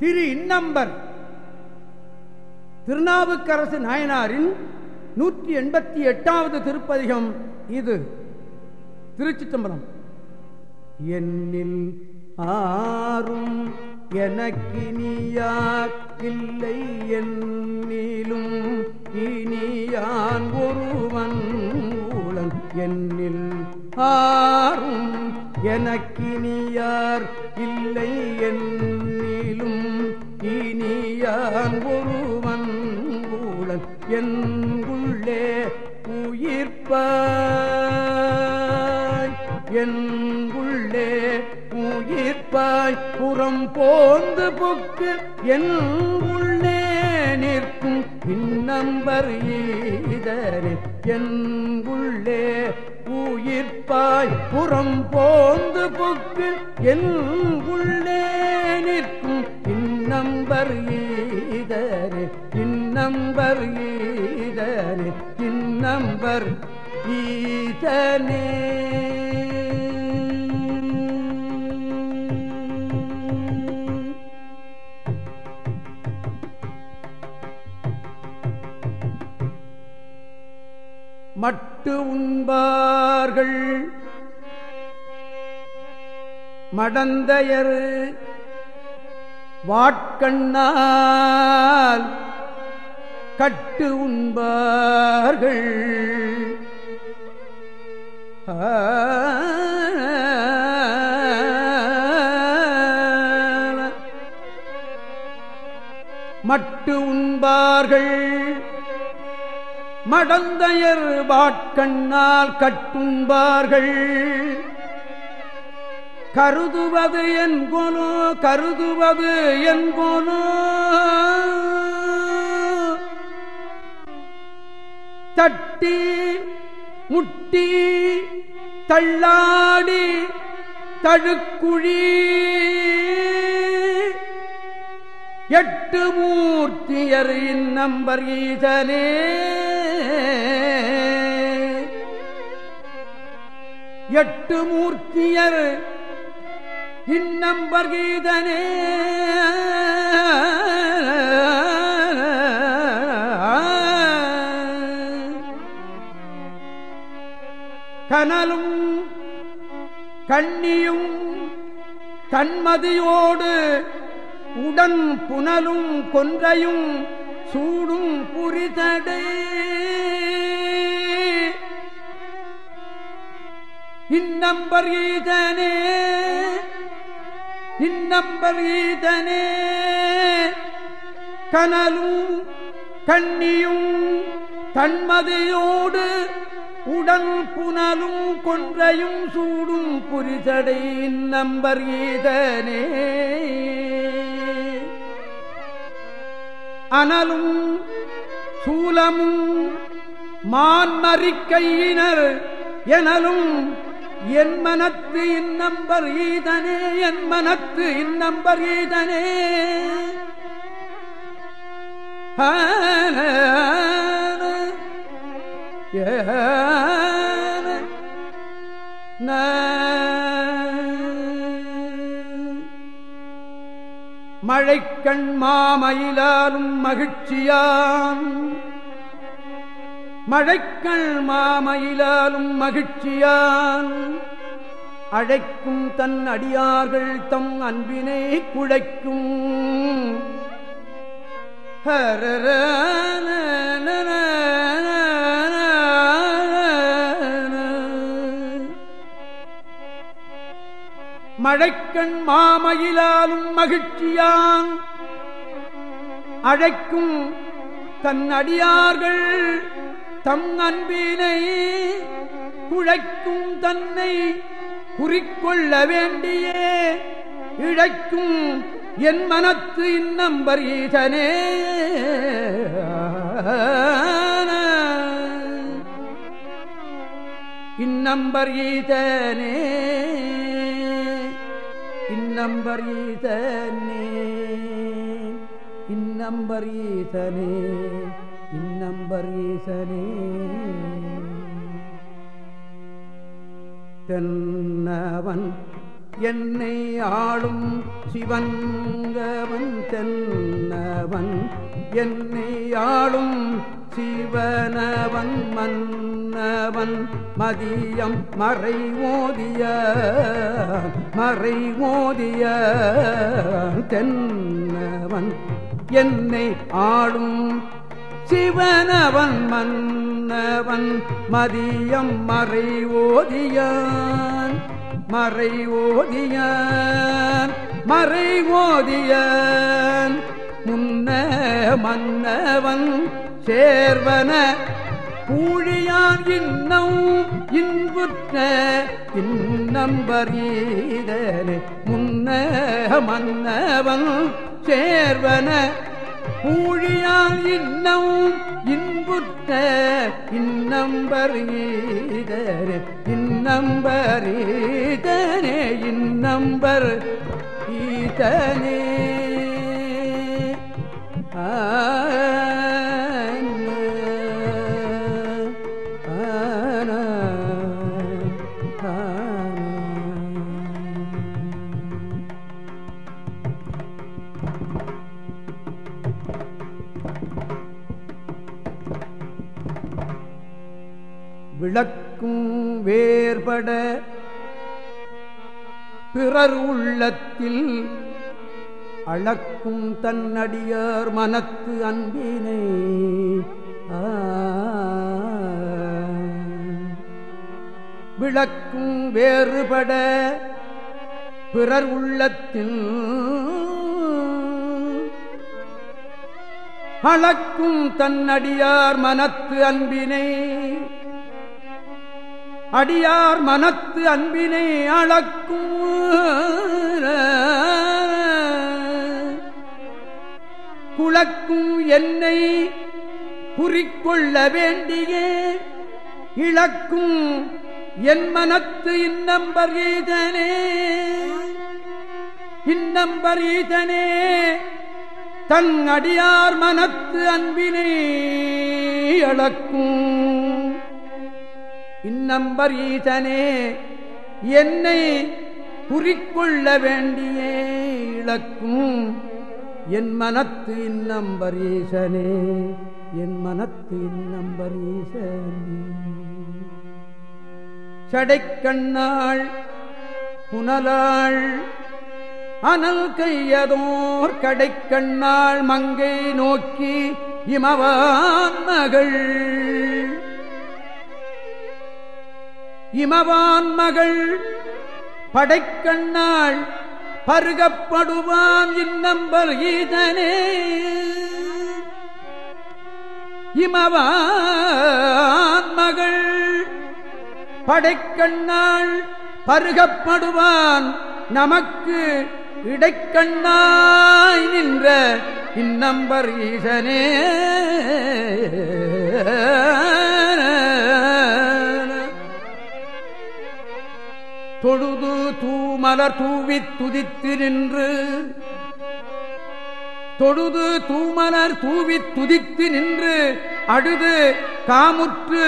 திரு இன்னம்பர். திருநாவுக்கரசு நாயனாரின் நூற்றி எண்பத்தி எட்டாவது திருப்பதிகம் இது. திருச்சி தம்பரம் என்னில் ஆறும் எனக்கினியார் இல்லை என்னிலும். இனியான் ஒருவன் என்னில் ஆறும் எனக்கினியார் இல்லை என்னிலும் இனியான் ஒருவன் ஊழன் என்குள்ளே உள்ளே உயிர்ப்பாய். என் உயிர்ப்பாய். புறம் போந்து புக்கு என் நிற்கும். பின்னம்பர் ஈதரே என் உயிர்ப்பாய் புறம் போந்து புக்கு என் உள்ளே நிற்கும். இன்னம்பர் ஈதரே இன்னம்பர் ஈதரே இன்னம்பர் ஈதனே. மட்டு உண்பார்கள். மடந்தையர் வாட்கண்ணால் கட்டு உண்பார்கள். மட்டு உண்பார்கள். மடந்தையர் வாட்கண்ணால் கட்டுண்பார்கள். கருதுவது என்கோனோ கருதுவது என்கோனோ தட்டி முட்டி தள்ளாடி தழுக்குழி. எட்டு மூர்த்தியர் இன்னம்பர் ஈசனே எட்டு மூர்த்தியர் இன்னம்பர் கீதனே கனலும் கண்ணியும் கண்மதியோடு உடன் புனலும் கொன்றையும் சூடும் புரிதடை. இன்னம்பர் ஈதனே இன்னம்பர் ஈதனே. கனலும் கண்ணியும் தன்மதியோடு உடன் புனலும் கொன்றையும் சூடும் புரிதடை. நம்பர் ஈதனே. அனலும் சூலமும் மான்மறிக்கையினர் எனலும் என் மனத்து இன்னம்பர் ஈதனே என் மனத்து இன்னம்பர் ஈதனே. ஏ மழைக்கண் மாமயிலாலும் மகிழ்ச்சியான் மழைக்கண் மாமயிலாலும் மகிழ்ச்சியான் அழைக்கும் தன் அடியார்கள் தம் அன்பினை குழைக்கும். மழைக்கண் மாமயிலாலும் மகிழ்ச்சியான். அழைக்கும் தன் அடியார்கள் தம் அன்பினை குழைக்கும் தன்னை குறிக்கொள்ள வேண்டியே. இழைக்கும் என் மனத்து இன்னம்பர் ஈசனே இன்னம்பர் ஈசனே இன்னம்பர் ஈசனே இன்னம்பர் ஈசனே இன்னம்பர் ஈசனே தென்னவன் என்னை ஆளும் சிவங்கவன் தென்னவன் என்னை ஆளும் சிவனவன் மன்னவன் மதியம் மறை ஓதிய மறை ஓதிய தென்னவன் என்னை ஆளும். சிவனவன் மன்னவன் மதியம் மறை ஓதியான் மறை ஓதியான் மறை ஓதியான் முன்ன மன்னவன் சேர்வன பூழியான் இன்னம் இன்புற்ற இன்னம்பரீதனே முன்ன மன்னவன் சேர்வன பூழியான் இன்னம் இன்புற்ற இன்னம்பரீதரே இன்னம்பரீதனே இன்னம்பர் ஈதனே. ஆ வேறுபட பிறர் உள்ளத்தில் அளக்கும் தன்னடியார் மனத்து அன்பினை. விளக்கும் வேறுபட பிறர் உள்ளத்தில் அளக்கும் தன்னடியார் மனத்து அன்பினை. அடியார் மனத்து அன்பினை அளக்கும் குளக்கும் என்னை குறிக்கொள்ள வேண்டிய. இழக்கும் என் மனத்து இன்னம்பர் ஈதனே. இன்னம்பர் ஈதனே. தன் அடியார் மனத்து அன்பினை அளக்கும் இன்னம்பர் ஈசனே என்னை குறிக்கொள்ள வேண்டிய இழக்கும் என் மனத்து இன்னம்பர் ஈசனே என் மனத்து இன்னம்பர் ஈசனே சடைக்கண்ணாள் புனலாள் அனல் கையதோர் கடைக்கண்ணாள் மங்கை நோக்கி இமவான் மகள். இமவான் மகள் படைக்கண்ணாள் பருகப்படுவான் இன்னம்பர் ஈதனே இமவான் மகள் படைக்கண்ணாள் பருகப்படுவான் நமக்கு இடைக்கண்ணாய் நின்ற இன்னம்பர் ஈசனே தொழுது தூமலர் தூவி துதித்து நின்று. தொழுது தூமலர் தூவி துதித்து நின்று. அழுது காமுற்று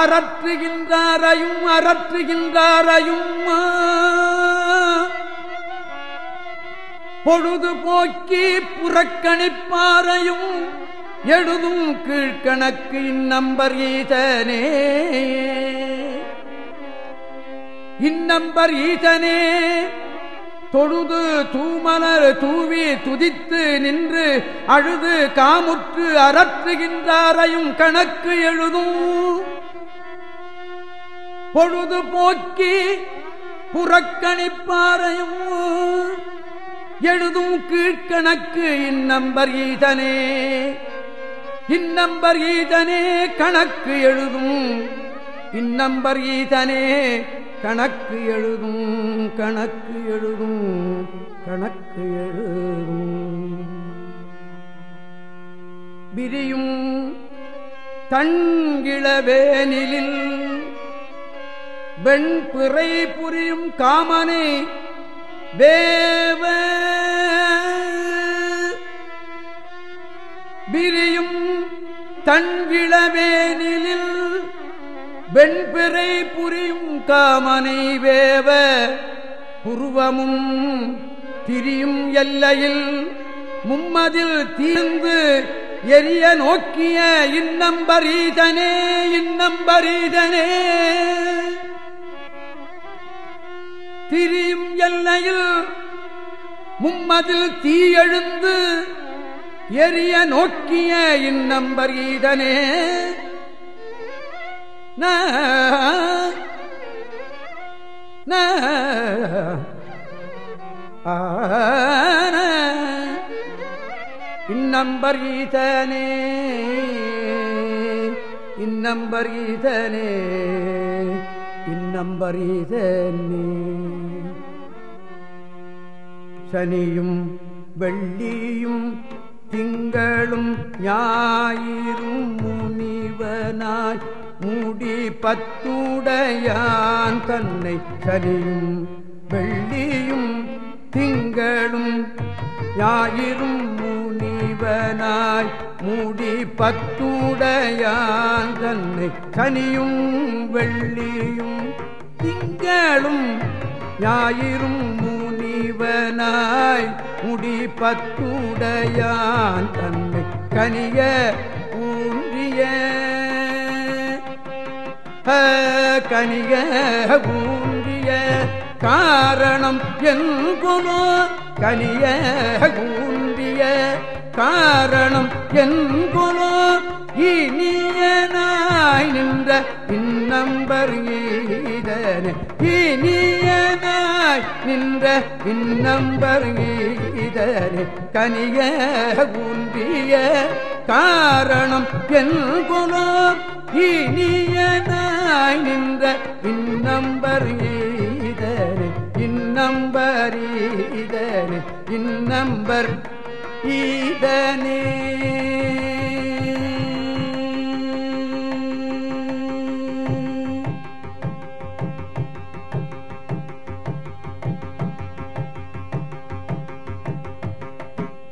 அறற்றுகின்றாரையும் அறற்றுகின்றாரையும் பொழுது போக்கி புறக்கணிப்பாரையும் எழுதும் கீழ்கணக்கு இந்நம்பர் ஈதனே இன்னம்பர் ஈசனே தொழுது தூமலர் தூவி துதித்து நின்று அழுது காமுற்று அறற்றுகின்றாரையும் கணக்கு எழுதும். பொழுது போக்கி புறக்கணிப்பாரையும் எழுதும் கீழ்கணக்கு இன்னம்பர் ஈதனே இன்னம்பர் ஈதனே கணக்கு எழுதும். இன்னம்பர் ஈதனே கணக்கு எழுதும் கணக்கு எழுதும் கணக்கு எழுதும். விரியும் தங்கிளவேனிலில் வெண்பிறை புரியும் காமனை வேவ விரியும் தங்கிளவேனிலில் வெண்பிறை புரியும் காமனை வேவ புருவமும் திரியும் எல்லையில் மும்மதில் தீர்ந்து எரிய நோக்கிய இன்னம்பரீதனே இன்னம்பரீதனே திரியும் எல்லையில் மும்மதில் தீயெழுந்து எரிய நோக்கிய இன்னம்பரீதனே ந இன்னம்பர் ஈதனே இன்னம்பர் ஈதனே இன்னம்பர் ஈதனே சனியும் வெள்ளியும் திங்களும் ஞாயிறும் முனிவனாய் மூடி பத்துடையான் தன்னை சனியும் வெள்ளியும் திங்களும் ஞாயிறும் முனிவனாய் மூடி பத்துடையான் தன்னை சனியும் வெள்ளியும் திங்களும் ஞாயிறும் முனிவனாய் முடி பத்துடையான் தன்னை கனிய ஊன்றிய கனிய ஊன்றிய காரணம் என்குனோ? கனிய ஊன்றிய காரணம் என்குனோ? இனியனாய் நின்ற இன்னம்பர் ஈதனே. இனியனாய் நின்ற இன்னம்பர் ஈதனே. கனிய ஊன்றிய காரணம் என்குனோ? இனியனாய் நின்ற இன்னம்பர் ஈதனே இன்னம்பர் ஈதனே இன்னம்பர் ஈதனே.